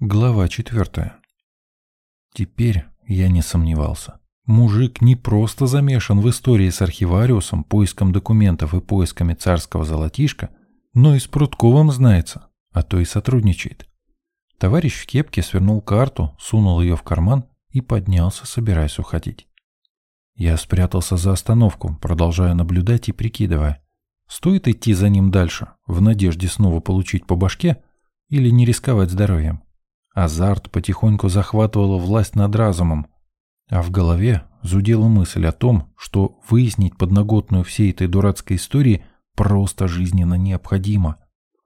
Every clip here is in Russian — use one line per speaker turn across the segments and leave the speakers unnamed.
Глава четвертая. Теперь я не сомневался. Мужик не просто замешан в истории с архивариусом, поиском документов и поисками царского золотишка, но и с Прудковым знается, а то и сотрудничает. Товарищ в кепке свернул карту, сунул ее в карман и поднялся, собираясь уходить. Я спрятался за остановку, продолжая наблюдать и прикидывая, стоит идти за ним дальше, в надежде снова получить по башке или не рисковать здоровьем. Азарт потихоньку захватывала власть над разумом, а в голове зудела мысль о том, что выяснить подноготную всей этой дурацкой истории просто жизненно необходимо.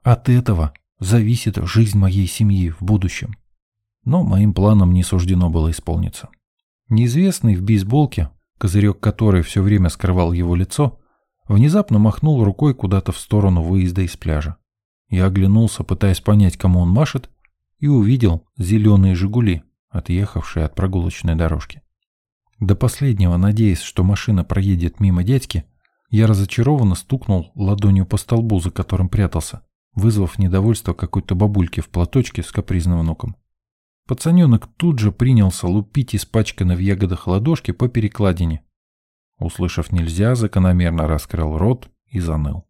От этого зависит жизнь моей семьи в будущем. Но моим планам не суждено было исполниться. Неизвестный в бейсболке, козырек которой все время скрывал его лицо, внезапно махнул рукой куда-то в сторону выезда из пляжа. Я оглянулся, пытаясь понять, кому он машет, и увидел зеленые «Жигули», отъехавшие от прогулочной дорожки. До последнего, надеясь, что машина проедет мимо дядьки, я разочарованно стукнул ладонью по столбу, за которым прятался, вызвав недовольство какой-то бабульки в платочке с капризным внуком. Пацаненок тут же принялся лупить испачканной в ягодах ладошки по перекладине. Услышав «нельзя», закономерно раскрыл рот и заныл.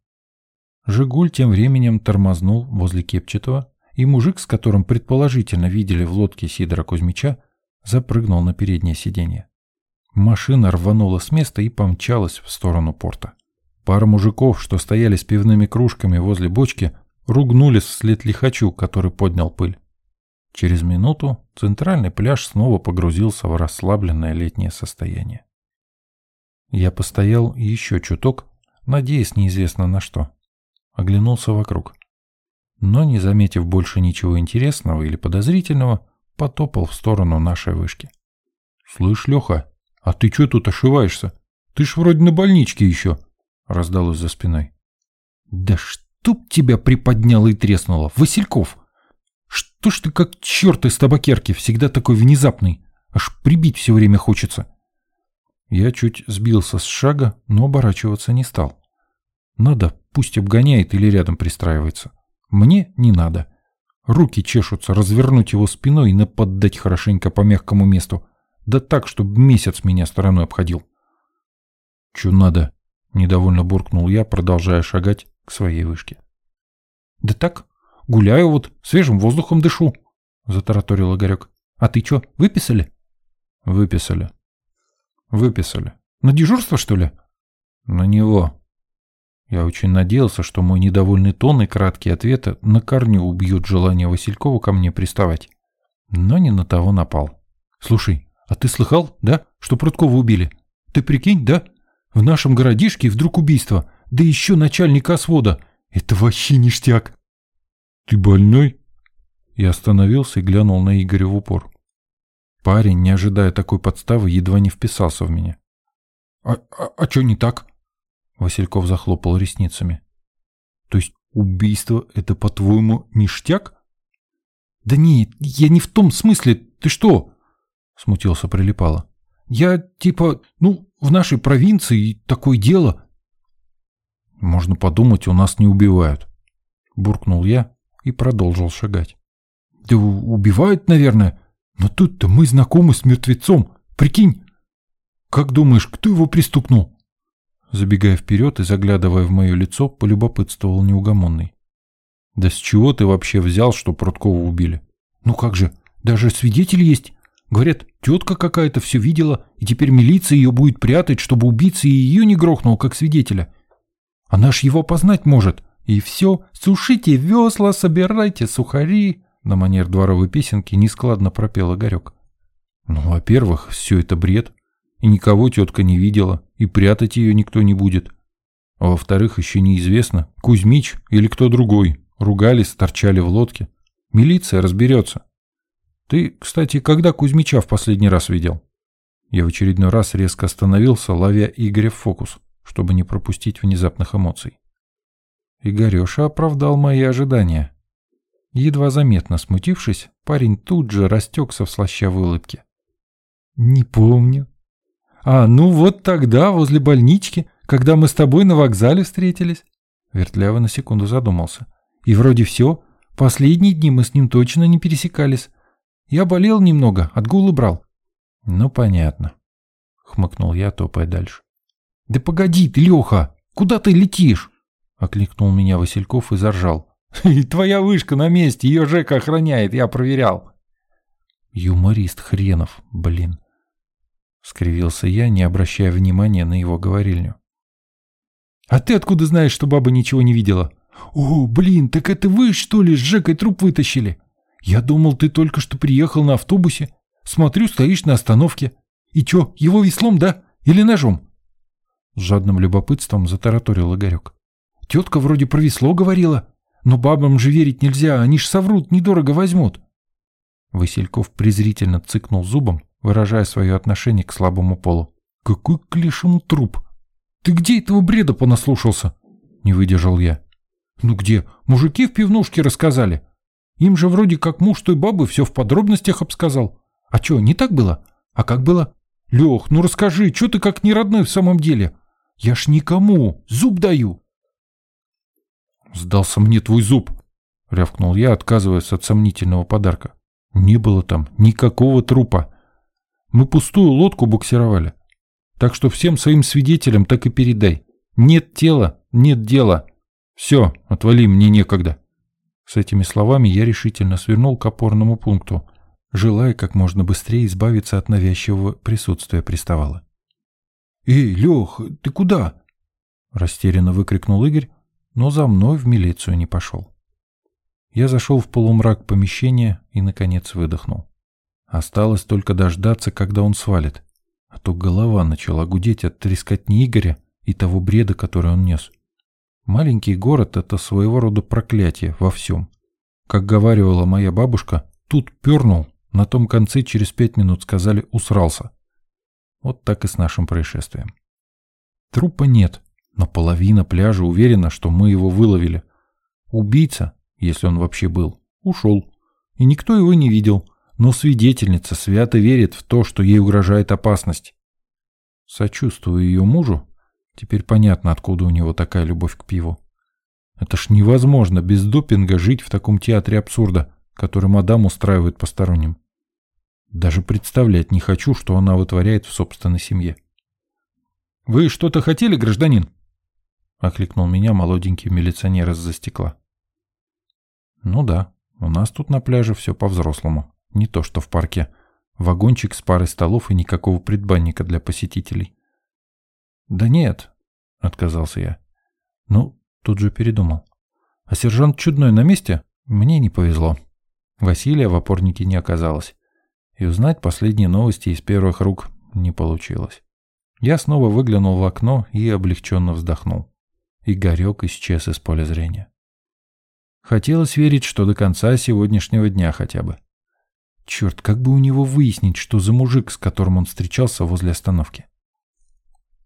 «Жигуль» тем временем тормознул возле Кепчатого, и мужик, с которым предположительно видели в лодке Сидора Кузьмича, запрыгнул на переднее сиденье. Машина рванула с места и помчалась в сторону порта. Пара мужиков, что стояли с пивными кружками возле бочки, ругнулись вслед лихачу, который поднял пыль. Через минуту центральный пляж снова погрузился в расслабленное летнее состояние. Я постоял еще чуток, надеясь неизвестно на что. Оглянулся вокруг но, не заметив больше ничего интересного или подозрительного, потопал в сторону нашей вышки. «Слышь, Леха, а ты что тут ошиваешься? Ты ж вроде на больничке еще!» — раздалось за спиной. «Да чтоб тебя приподняло и треснуло! Васильков! Что ж ты как черт из табакерки, всегда такой внезапный? Аж прибить все время хочется!» Я чуть сбился с шага, но оборачиваться не стал. Надо, пусть обгоняет или рядом пристраивается. Мне не надо. Руки чешутся развернуть его спиной и наподдать хорошенько по мягкому месту. Да так, чтобы месяц меня стороной обходил. «Чё надо?» — недовольно буркнул я, продолжая шагать к своей вышке. «Да так, гуляю вот, свежим воздухом дышу», — затараторил Игорек. «А ты чё, выписали?» «Выписали». «Выписали. На дежурство, что ли?» «На него», я очень надеялся, что мой недовольный тон и краткие ответы на корню убьют желание Василькова ко мне приставать. Но не на того напал. «Слушай, а ты слыхал, да, что Прудкова убили? Ты прикинь, да? В нашем городишке вдруг убийство, да еще начальника свода. Это вообще ништяк!» «Ты больной?» Я остановился и глянул на Игоря в упор. Парень, не ожидая такой подставы, едва не вписался в меня. «А, а, а что не так?» Васильков захлопал ресницами. То есть убийство — это, по-твоему, ништяк? Да нет, я не в том смысле. Ты что? Смутился Прилипало. Я, типа, ну, в нашей провинции такое дело. Можно подумать, у нас не убивают. Буркнул я и продолжил шагать. Да убивают, наверное. Но тут-то мы знакомы с мертвецом. Прикинь. Как думаешь, кто его пристукнул? Забегая вперед и заглядывая в мое лицо, полюбопытствовал неугомонный. «Да с чего ты вообще взял, что Пруткова убили?» «Ну как же, даже свидетель есть. Говорят, тетка какая-то все видела, и теперь милиция ее будет прятать, чтобы убийца и ее не грохнул, как свидетеля. Она ж его познать может. И все, сушите весла, собирайте сухари». На манер дворовой песенки нескладно пропел Игорек. «Ну, во-первых, все это бред и никого тетка не видела, и прятать ее никто не будет. А во-вторых, еще неизвестно, Кузьмич или кто другой. Ругались, торчали в лодке. Милиция разберется. Ты, кстати, когда Кузьмича в последний раз видел? Я в очередной раз резко остановился, ловя Игоря в фокус, чтобы не пропустить внезапных эмоций. Игореша оправдал мои ожидания. Едва заметно смутившись, парень тут же растекся в слащавой улыбке. «Не помню. «А, ну вот тогда, возле больнички, когда мы с тобой на вокзале встретились». Вертлявый на секунду задумался. «И вроде все.
Последние дни мы с ним точно не пересекались. Я болел немного, отгулы брал.
Ну, понятно. Хмыкнул я, топая дальше.
Да погоди ты, Леха, куда ты летишь? Окликнул меня Васильков и заржал. Твоя вышка на месте, ее Жека охраняет, я проверял.
Юморист хренов, блин. Скривился я, не обращая внимания на его говорильню.
А ты откуда знаешь, что баба ничего не видела? О, блин, так это вы, что ли, с Жекой труп вытащили? Я думал, ты только что приехал на автобусе. Смотрю, стоишь на остановке. И чё, его веслом, да? Или ножом? С жадным любопытством затараторил Игорек. Тетка вроде про весло говорила. Но бабам же верить нельзя, они ж соврут, недорого возьмут.
Васильков презрительно цыкнул зубом, выражая свое отношение к слабому полу.
«Какой к лешему труп! Ты где этого бреда понаслушался?» Не выдержал я. «Ну где? Мужики в пивнушке рассказали. Им же вроде как муж той бабы все в подробностях обсказал. А что, не так было? А как было? Лех, ну расскажи, что ты как не родной в самом деле? Я ж никому, зуб даю!»
«Сдался мне твой зуб!» — рявкнул я, отказываясь от сомнительного подарка. «Не было там никакого трупа. Мы пустую лодку буксировали. Так что всем своим свидетелям так и передай. Нет тела, нет дела. Все, отвали, мне некогда». С этими словами я решительно свернул к опорному пункту, желая как можно быстрее избавиться от навязчивого присутствия приставала.
«Эй, Лех, ты куда?»
Растерянно выкрикнул Игорь, но за мной в милицию не пошел. Я зашел в полумрак помещения и, наконец, выдохнул. Осталось только дождаться, когда он свалит, а то голова начала гудеть от трескотни Игоря и того бреда, который он нес. Маленький город — это своего рода проклятие во всем. Как говаривала моя бабушка, тут пернул, на том конце через пять минут сказали «усрался». Вот так и с нашим происшествием. Трупа нет, но половина пляжа уверена, что мы его выловили. Убийца, если он вообще был, ушел. И никто его не видел, но свидетельница свято верит в то, что ей угрожает опасность. Сочувствую ее мужу. Теперь понятно, откуда у него такая любовь к пиву. Это ж невозможно без допинга жить в таком театре абсурда, который мадам устраивает посторонним. Даже представлять не хочу, что она вытворяет в собственной семье.
«Вы что-то хотели, гражданин?» окликнул меня молоденький милиционер из-за стекла.
Ну да, у нас тут на пляже все по-взрослому. Не то, что в парке. Вагончик с парой столов и никакого предбанника для посетителей. Да нет, отказался я. Ну, тут же передумал. А сержант Чудной на месте? Мне не повезло. Василия в опорнике не оказалось. И узнать последние новости из первых рук не получилось. Я снова выглянул в окно и облегченно вздохнул. Игорек исчез из поля зрения. Хотелось верить, что до конца сегодняшнего дня хотя бы. Черт, как бы у него выяснить, что за мужик, с которым он встречался возле остановки.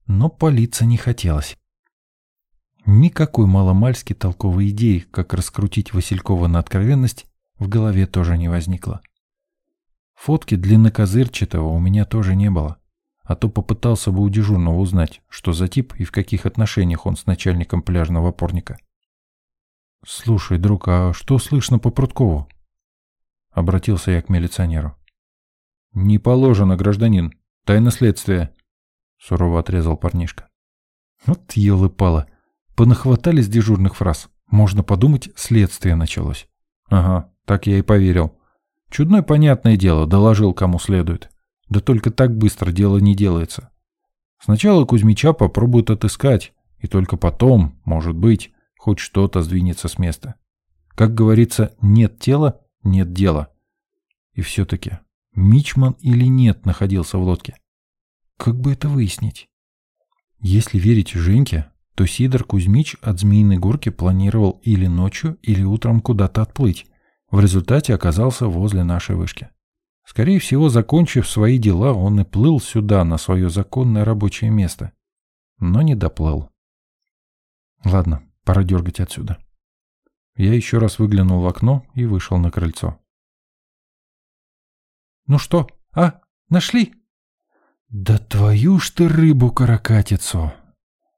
Но палиться не хотелось. Никакой маломальски толковой идеи, как раскрутить Василькова на откровенность, в голове тоже не возникло. Фотки длиннокозырчатого у меня тоже не было а то попытался бы у дежурного узнать, что за тип и в каких отношениях он с начальником пляжного опорника. «Слушай, друг, а что слышно по Прудкову?» Обратился я к милиционеру. «Не положено, гражданин. Тайна следствия», — сурово отрезал парнишка. Вот елы-пала. Понахватались дежурных фраз. Можно подумать, следствие началось. Ага, так я и поверил. Чудное понятное дело, доложил кому следует. Да только так быстро дело не делается. Сначала Кузьмича попробуют отыскать, и только потом, может быть, хоть что-то сдвинется с места. Как говорится, нет тела – нет дела. И все-таки, Мичман или нет находился в лодке? Как бы это выяснить? Если верить Женьке, то Сидор Кузьмич от Змеиной горки планировал или ночью, или утром куда-то отплыть. В результате оказался возле нашей вышки. Скорее всего, закончив свои дела, он и плыл сюда, на свое законное рабочее место. Но не доплыл. Ладно, пора дергать отсюда. Я еще раз выглянул в окно и вышел на крыльцо.
«Ну что, а, нашли?» «Да твою ж ты рыбу-каракатицу!»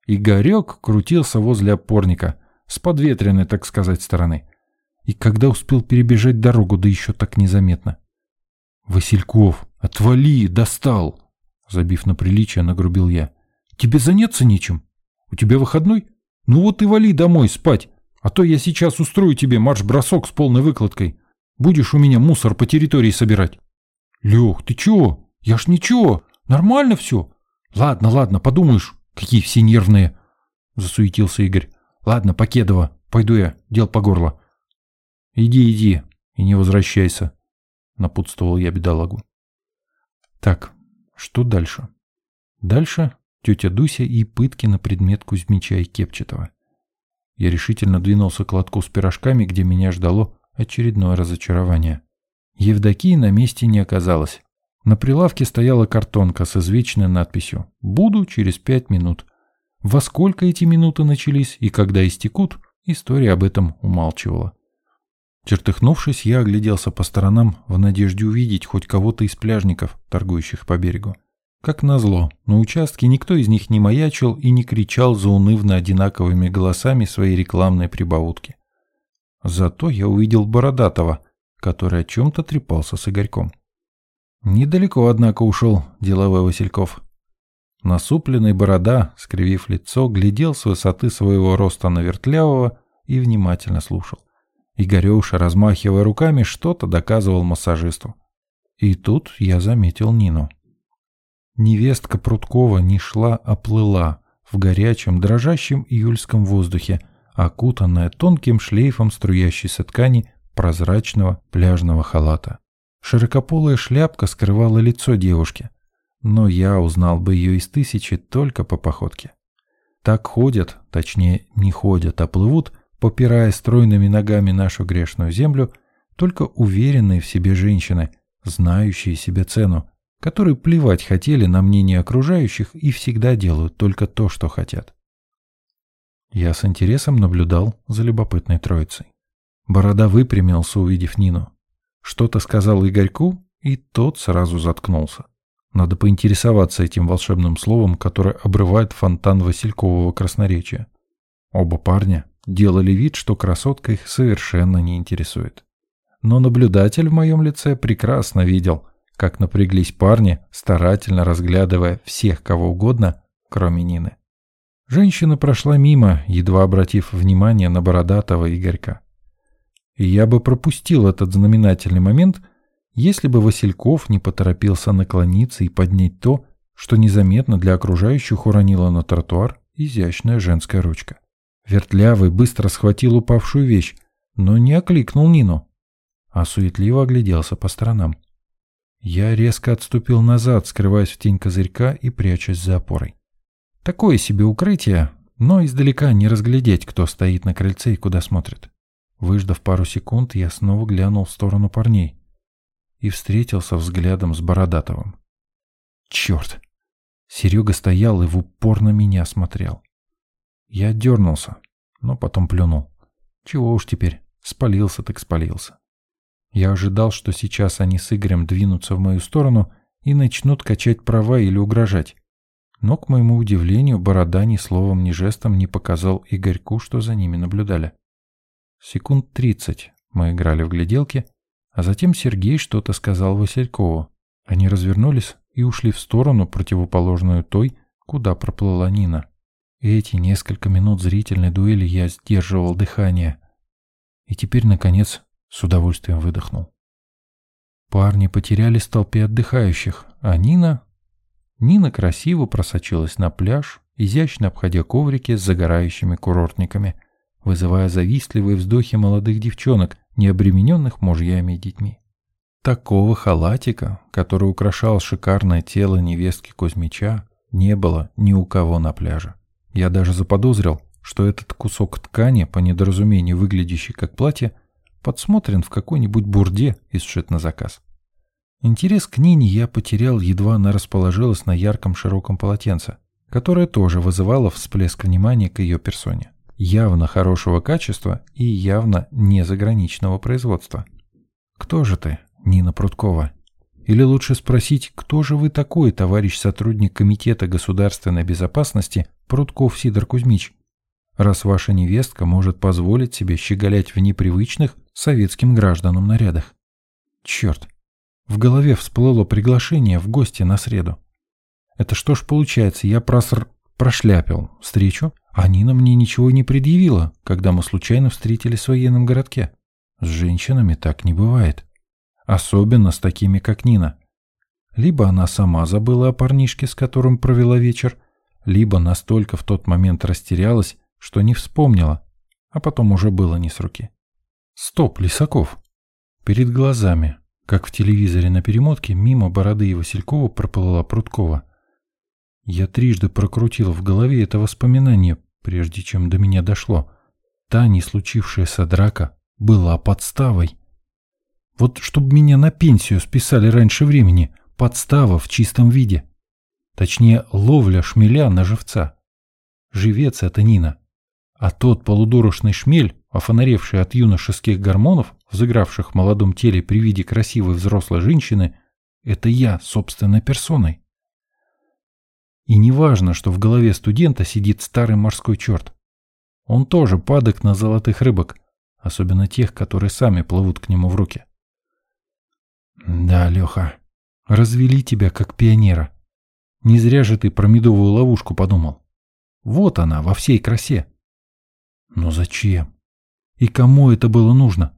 Игорек крутился возле опорника, с подветренной, так сказать, стороны. И когда успел перебежать дорогу, да еще так незаметно. «Васильков, отвали, достал!» Забив на приличие, нагрубил я. «Тебе заняться нечем? У тебя выходной? Ну вот и вали домой спать, а то я сейчас устрою тебе марш-бросок с полной выкладкой. Будешь у меня мусор по территории собирать». «Лех, ты чего? Я ж ничего, нормально все. Ладно, ладно, подумаешь, какие все нервные!» Засуетился Игорь. «Ладно, Покедова, пойду я, дел по горло». «Иди, иди и не возвращайся», — напутствовал я бедолагу. «Так, что дальше?» «Дальше тетя Дуся и пытки на предмет Кузьмича и Кепчетова». Я решительно двинулся к лотку с пирожками, где меня ждало очередное разочарование. Евдокии на месте не оказалось. На прилавке стояла картонка с извечной надписью «Буду через пять минут». Во сколько эти минуты начались и когда истекут, история об этом умалчивала. Чертыхнувшись, я огляделся по сторонам в надежде увидеть хоть кого-то из пляжников, торгующих по берегу. Как назло, на участке никто из них не маячил и не кричал заунывно одинаковыми голосами своей рекламной прибаутки. Зато я увидел Бородатого, который о чем-то трепался с Игорьком. Недалеко, однако, ушел деловой Васильков. Насупленный борода, скривив лицо, глядел с высоты своего роста на Вертлявого и внимательно слушал. Игорюша, размахивая руками, что-то доказывал массажисту. И тут я заметил Нину. Невестка Пруткова не шла, а плыла в горячем, дрожащем июльском воздухе, окутанная тонким шлейфом струящейся ткани прозрачного пляжного халата. Широкополая шляпка скрывала лицо девушки, но я узнал бы ее из тысячи только по походке. Так ходят, точнее не ходят, а плывут попирая стройными ногами нашу грешную землю, только уверенные в себе женщины, знающие себе цену, которые плевать хотели на мнение окружающих и всегда делают только то, что хотят. Я с интересом наблюдал за любопытной троицей. Борода выпрямился, увидев Нину. Что-то сказал Игорьку, и тот сразу заткнулся. Надо поинтересоваться этим волшебным словом, которое обрывает фонтан Василькового красноречия. Оба парня делали вид, что красотка их совершенно не интересует. Но наблюдатель в моем лице прекрасно видел, как напряглись парни, старательно разглядывая всех кого угодно, кроме Нины. Женщина прошла мимо, едва обратив внимание на бородатого Игорька. И я бы пропустил этот знаменательный момент, если бы Васильков не поторопился наклониться и поднять то, что незаметно для окружающих уронила на тротуар изящная женская ручка. Вертлявый быстро схватил упавшую вещь, но не окликнул Нину, а суетливо огляделся по сторонам. Я резко отступил назад, скрываясь в тень козырька и прячась за опорой. Такое себе укрытие, но издалека не разглядеть, кто стоит на крыльце и куда смотрит. Выждав пару секунд, я снова глянул в сторону парней и встретился взглядом с Бородатовым. Черт! Серега стоял и в упор на меня смотрел. Я дернулся, но потом плюнул. Чего уж теперь, спалился так спалился. Я ожидал, что сейчас они с Игорем двинутся в мою сторону и начнут качать права или угрожать. Но, к моему удивлению, Борода ни словом, ни жестом не показал Игорьку, что за ними наблюдали. Секунд тридцать мы играли в гляделки, а затем Сергей что-то сказал Василькову. Они развернулись и ушли в сторону, противоположную той, куда проплыла Нина. Эти несколько минут зрительной дуэли я сдерживал дыхание. И теперь, наконец, с удовольствием выдохнул. Парни потерялись в толпе отдыхающих, а Нина... Нина красиво просочилась на пляж, изящно обходя коврики с загорающими курортниками, вызывая завистливые вздохи молодых девчонок, не обремененных мужьями и детьми. Такого халатика, который украшал шикарное тело невестки Кузьмича, не было ни у кого на пляже. Я даже заподозрил, что этот кусок ткани, по недоразумению выглядящий как платье, подсмотрен в какой-нибудь бурде и сшит на заказ. Интерес к Нине я потерял, едва она расположилась на ярком широком полотенце, которое тоже вызывало всплеск внимания к ее персоне. Явно хорошего качества и явно не заграничного производства. «Кто же ты, Нина Прудкова?» Или лучше спросить, кто же вы такой, товарищ сотрудник Комитета государственной безопасности Прутков Сидор Кузьмич, раз ваша невестка может позволить себе щеголять в непривычных
советским гражданам на рядах. Черт, в голове всплыло приглашение в гости на среду. Это что ж получается, я проср... прошляпил встречу, а Нина мне ничего не предъявила, когда мы случайно встретились в военном городке. С женщинами так не бывает. Особенно с такими, как Нина. Либо она сама забыла о парнишке, с которым провела вечер, либо настолько в тот момент растерялась, что не вспомнила, а потом уже было не с руки. Стоп, Лисаков. Перед глазами, как в телевизоре на перемотке, мимо бороды и Василькова проплыла Пруткова. Я трижды прокрутил в голове это воспоминание, прежде чем до меня дошло. Та не случившаяся драка была подставой. Вот чтобы меня на пенсию списали раньше времени, подстава в чистом виде. Точнее, ловля шмеля на живца. Живец это Нина. А тот полудурочный шмель, офонаревший от юношеских гормонов, взыгравших в молодом теле при виде красивой взрослой женщины, это я собственной персоной. И не важно, что в голове студента сидит старый морской черт. Он тоже падок на золотых рыбок, особенно тех, которые сами плывут к нему в руки. Да, Леха, развели тебя как пионера. Не зря же ты про медовую ловушку подумал. Вот она, во всей красе. Но зачем? И кому это было нужно?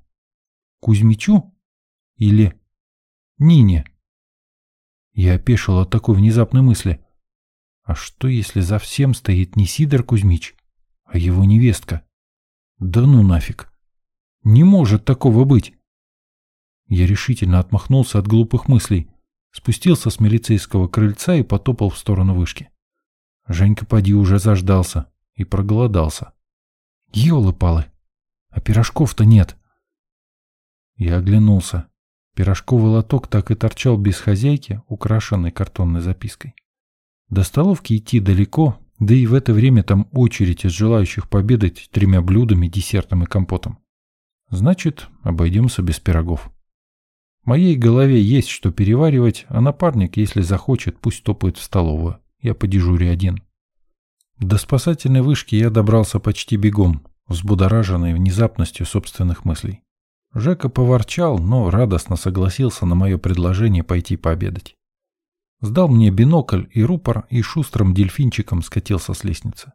Кузьмичу? Или Нине? Я опешил от такой внезапной мысли. А что, если за всем стоит не Сидор Кузьмич, а его невестка? Да ну нафиг. Не может такого быть. Я решительно отмахнулся от глупых мыслей, спустился с милицейского крыльца и потопал в сторону вышки. Женька поди уже заждался и проголодался. Ёлы-палы, а пирожков-то нет. Я оглянулся. Пирожковый лоток так и торчал без хозяйки, украшенный картонной запиской. До столовки идти далеко, да и в это время там очередь из желающих победать тремя блюдами, десертом и компотом. Значит, обойдемся без пирогов. В моей голове есть что переваривать, а напарник, если захочет, пусть топает в столовую. Я по дежуре один. До спасательной вышки я добрался почти бегом, взбудораженный внезапностью собственных мыслей. Жека поворчал, но радостно согласился на мое предложение пойти пообедать. Сдал мне бинокль и рупор и шустрым дельфинчиком скатился с лестницы.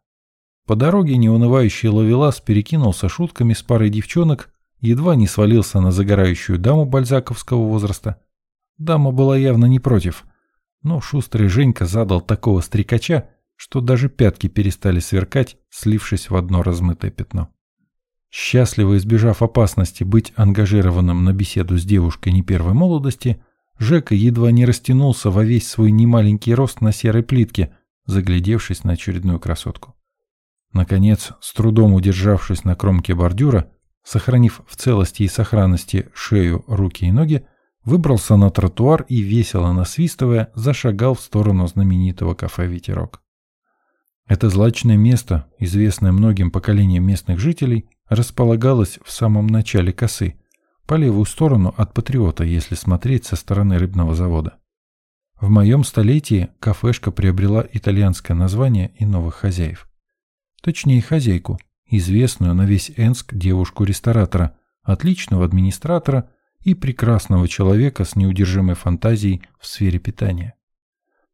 По дороге неунывающий ловелас перекинулся шутками с парой девчонок едва не свалился на загорающую даму бальзаковского возраста. Дама была явно не против, но шустрый Женька задал такого стрекача, что даже пятки перестали сверкать, слившись в одно размытое пятно. Счастливо избежав опасности быть ангажированным на беседу с девушкой не первой молодости, Жека едва не растянулся во весь свой немаленький рост на серой плитке, заглядевшись на очередную красотку. Наконец, с трудом удержавшись на кромке бордюра, сохранив в целости и сохранности шею, руки и ноги, выбрался на тротуар и, весело насвистывая, зашагал в сторону знаменитого кафе «Ветерок». Это злачное место, известное многим поколениям местных жителей, располагалось в самом начале косы, по левую сторону от Патриота, если смотреть со стороны рыбного завода. В моем столетии кафешка приобрела итальянское название и новых хозяев. Точнее, хозяйку, известную на весь Энск девушку-ресторатора, отличного администратора и прекрасного человека с неудержимой фантазией в сфере питания.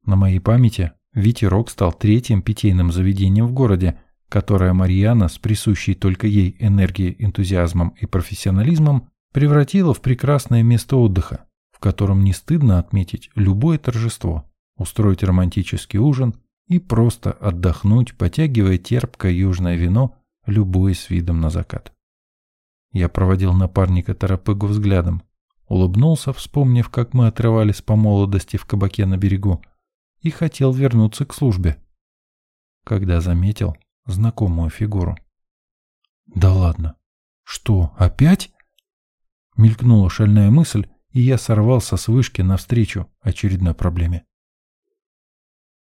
На моей памяти Ветерок стал третьим питейным заведением в городе, которое Марьяна с присущей только ей энергией, энтузиазмом и профессионализмом превратила в прекрасное место отдыха, в котором не стыдно отметить любое торжество, устроить романтический ужин и просто отдохнуть, потягивая терпкое южное вино любой с видом на закат. Я проводил напарника Тарапыгу взглядом, улыбнулся, вспомнив, как мы отрывались по молодости в кабаке на берегу, и хотел вернуться к службе, когда заметил знакомую фигуру. «Да ладно! Что, опять?» Мелькнула шальная мысль, и я сорвался с вышки навстречу очередной проблеме.